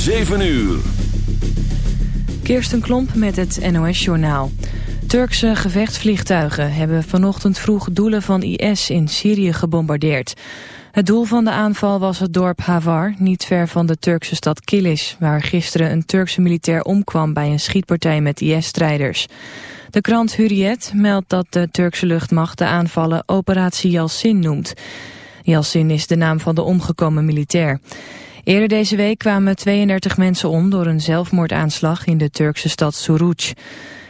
7 uur. Kirsten Klomp met het NOS-journaal. Turkse gevechtsvliegtuigen hebben vanochtend vroeg doelen van IS in Syrië gebombardeerd. Het doel van de aanval was het dorp Havar, niet ver van de Turkse stad Kilis... waar gisteren een Turkse militair omkwam bij een schietpartij met IS-strijders. De krant Hurriyet meldt dat de Turkse luchtmacht de aanvallen Operatie Yalsin noemt. Yalsin is de naam van de omgekomen militair. Eerder deze week kwamen 32 mensen om door een zelfmoordaanslag in de Turkse stad Suruc.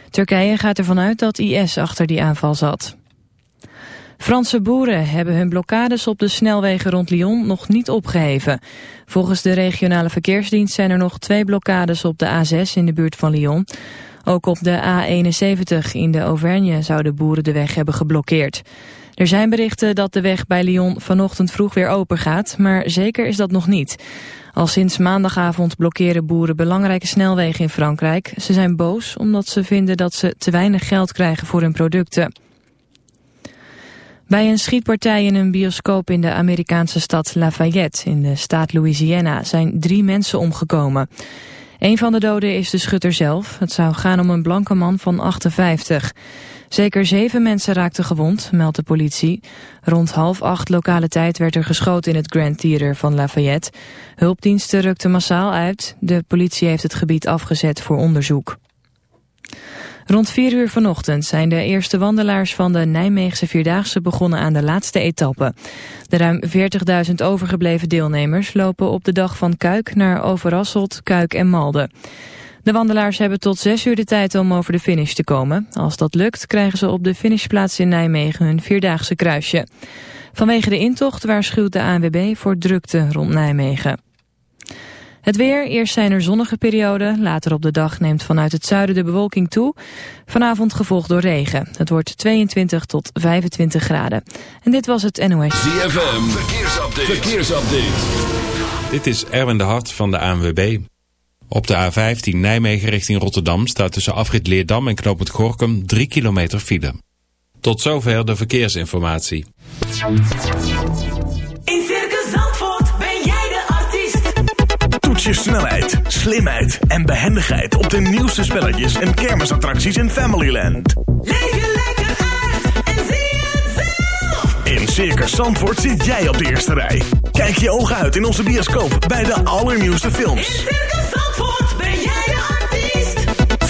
Turkije gaat ervan uit dat IS achter die aanval zat. Franse boeren hebben hun blokkades op de snelwegen rond Lyon nog niet opgeheven. Volgens de regionale verkeersdienst zijn er nog twee blokkades op de A6 in de buurt van Lyon. Ook op de A71 in de Auvergne zouden boeren de weg hebben geblokkeerd. Er zijn berichten dat de weg bij Lyon vanochtend vroeg weer open gaat, maar zeker is dat nog niet. Al sinds maandagavond blokkeren boeren belangrijke snelwegen in Frankrijk. Ze zijn boos omdat ze vinden dat ze te weinig geld krijgen voor hun producten. Bij een schietpartij in een bioscoop in de Amerikaanse stad Lafayette in de staat Louisiana zijn drie mensen omgekomen. Een van de doden is de schutter zelf. Het zou gaan om een blanke man van 58. Zeker zeven mensen raakten gewond, meldt de politie. Rond half acht lokale tijd werd er geschoten in het Grand Theater van Lafayette. Hulpdiensten rukten massaal uit. De politie heeft het gebied afgezet voor onderzoek. Rond 4 uur vanochtend zijn de eerste wandelaars van de Nijmeegse Vierdaagse begonnen aan de laatste etappe. De ruim 40.000 overgebleven deelnemers lopen op de dag van Kuik naar Overasselt, Kuik en Malden. De wandelaars hebben tot 6 uur de tijd om over de finish te komen. Als dat lukt krijgen ze op de finishplaats in Nijmegen hun Vierdaagse kruisje. Vanwege de intocht waarschuwt de ANWB voor drukte rond Nijmegen. Het weer, eerst zijn er zonnige perioden. Later op de dag neemt vanuit het zuiden de bewolking toe. Vanavond gevolgd door regen. Het wordt 22 tot 25 graden. En dit was het NOS. ZFM, verkeersupdate. verkeersupdate. Dit is Erwin de Hart van de ANWB. Op de A15 Nijmegen richting Rotterdam staat tussen afrit Leerdam en knooppunt Gorkum 3 kilometer file. Tot zover de verkeersinformatie. je snelheid, slimheid en behendigheid op de nieuwste spelletjes en kermisattracties in Familyland. Leef je lekker uit en zie het zelf. In Circus Zandvoort zit jij op de eerste rij. Kijk je ogen uit in onze bioscoop bij de allernieuwste films. In Circus Zandvoort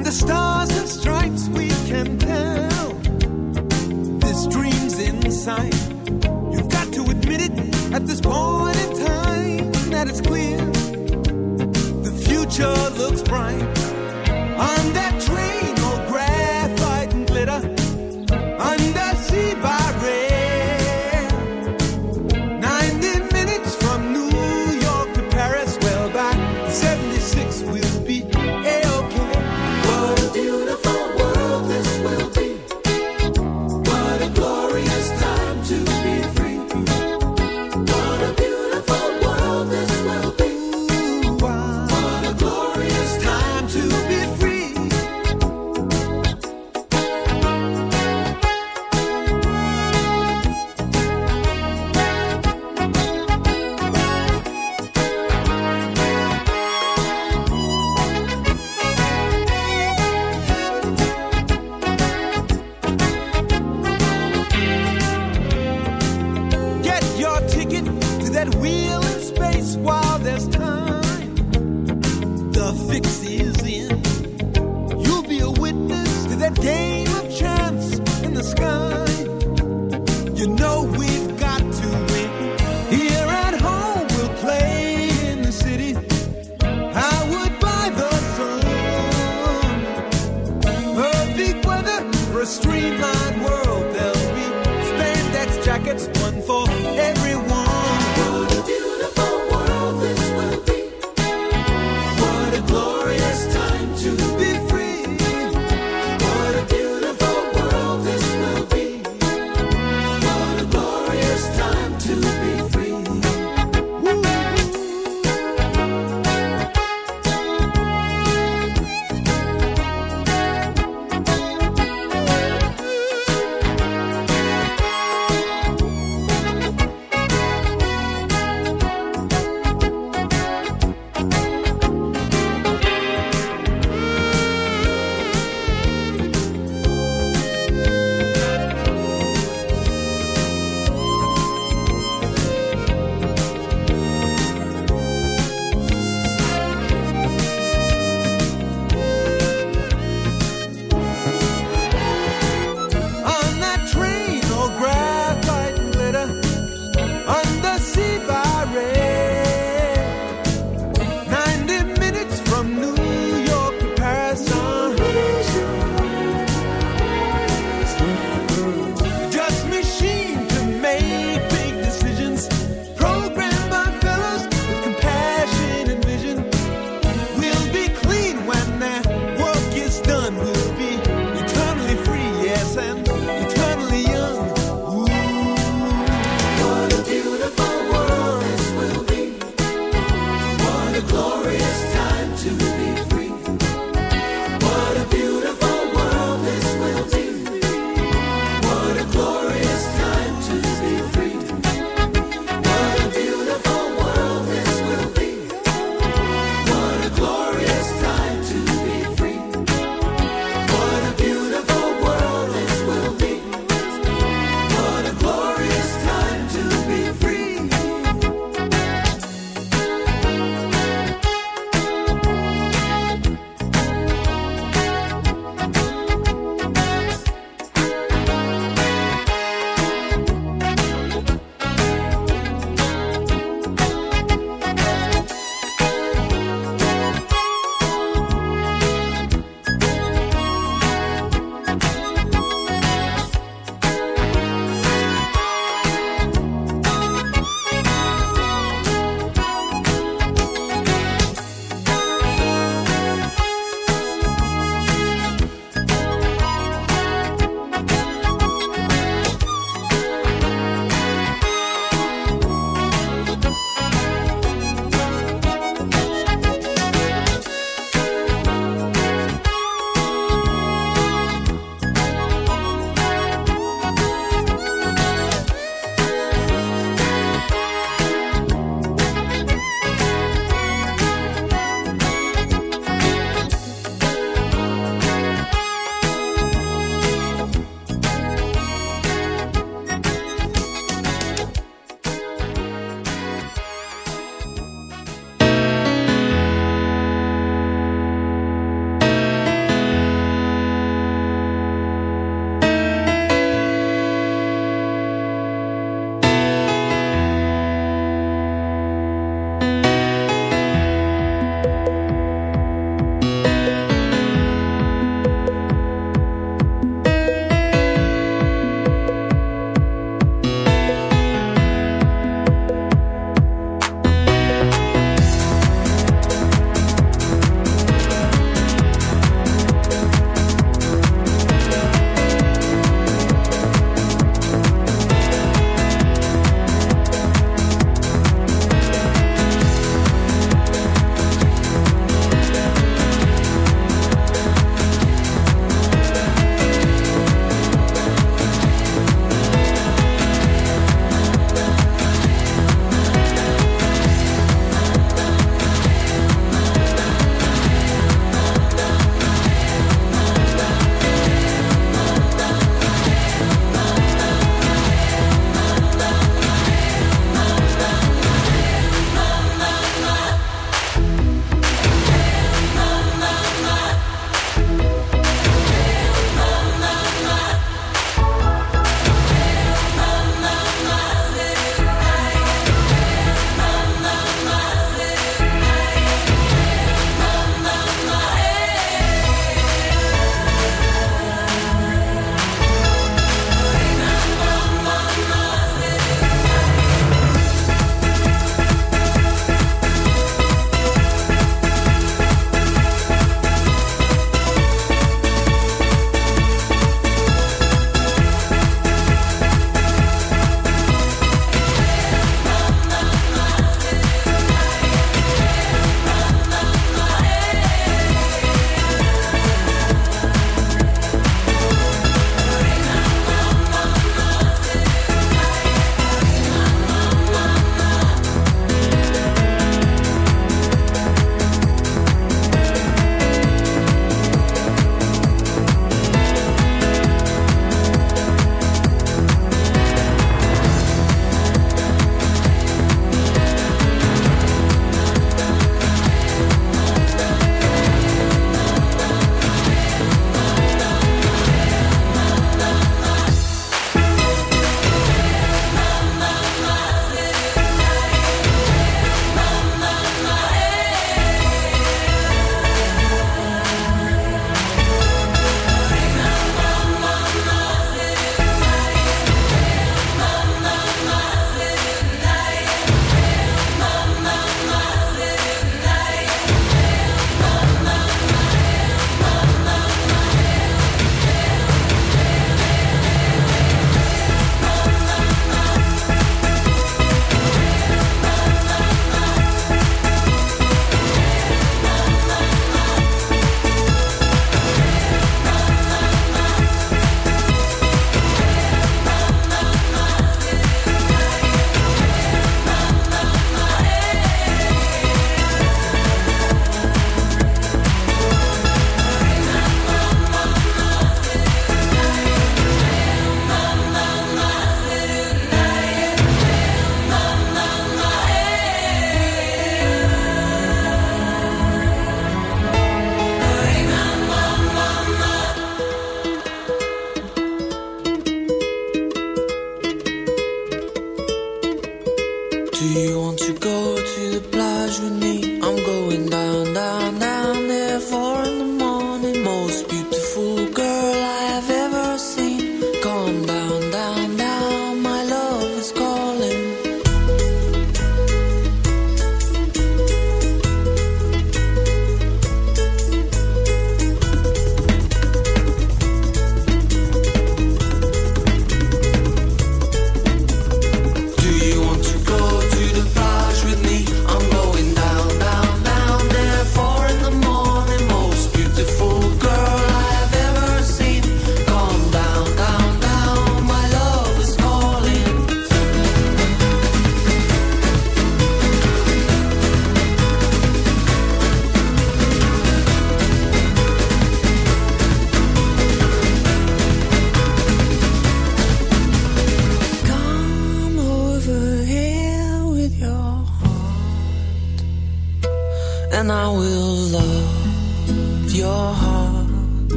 and the stars and stripes we can tell. This dream's inside. You've got to admit it at this point in time that it's clear. The future looks bright on that train.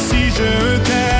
si je t'aime.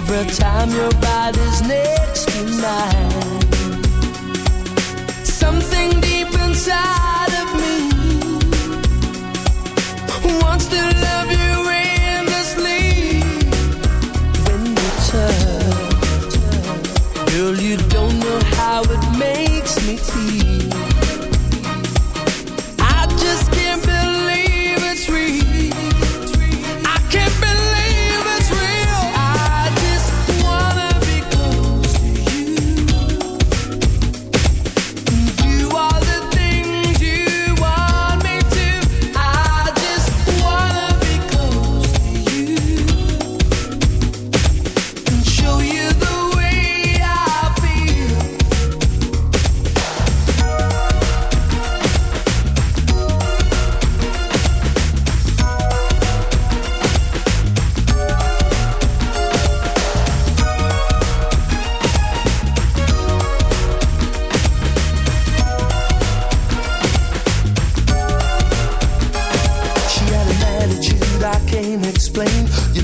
Every time your body's next to mine, something deep inside of me wants to.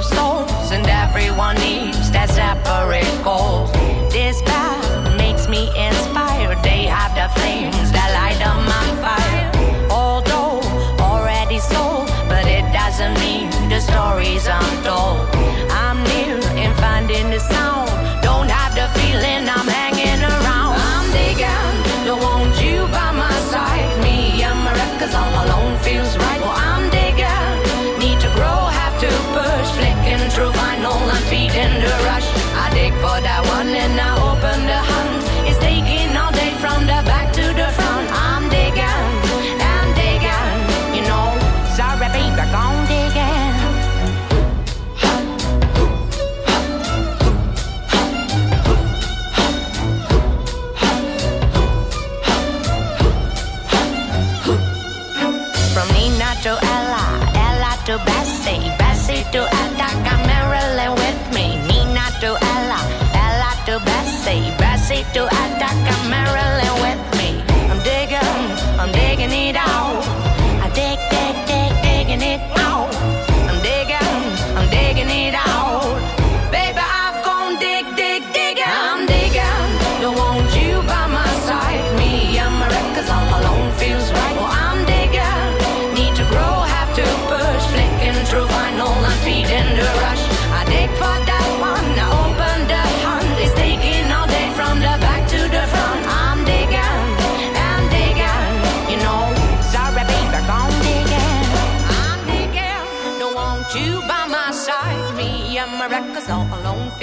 of souls, and everyone needs their separate goals. This path makes me inspired. They have the flames that light up my fire. Although already sold, but it doesn't mean the stories I'm told. I'm new and finding the sound. Don't have the feeling I'm hanging around. I'm digging, don't want you by my side. Me and my records on say do I?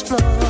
explore.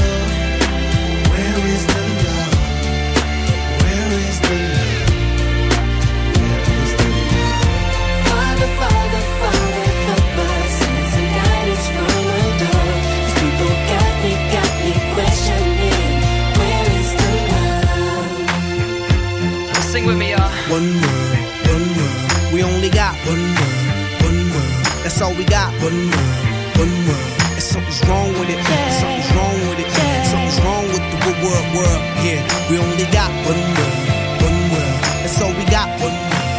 Sing with me, y'all. One world, one world. We only got one world, one world. That's all we got. One world, one world. And something's wrong with it. Something's wrong with it. Something's wrong with the good world, world. Yeah, we only got one world, one world. That's all we got. One world.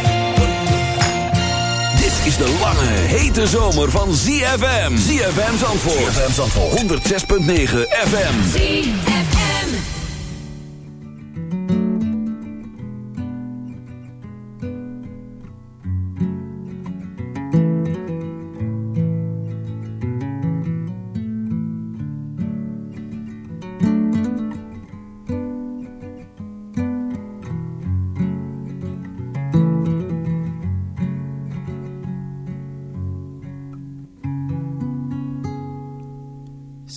Dit is de lange, hete zomer van ZFM. ZFM Zandvoort. ZFM Zandvoort. 106.9 FM.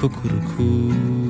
cuckoo-cuckoo.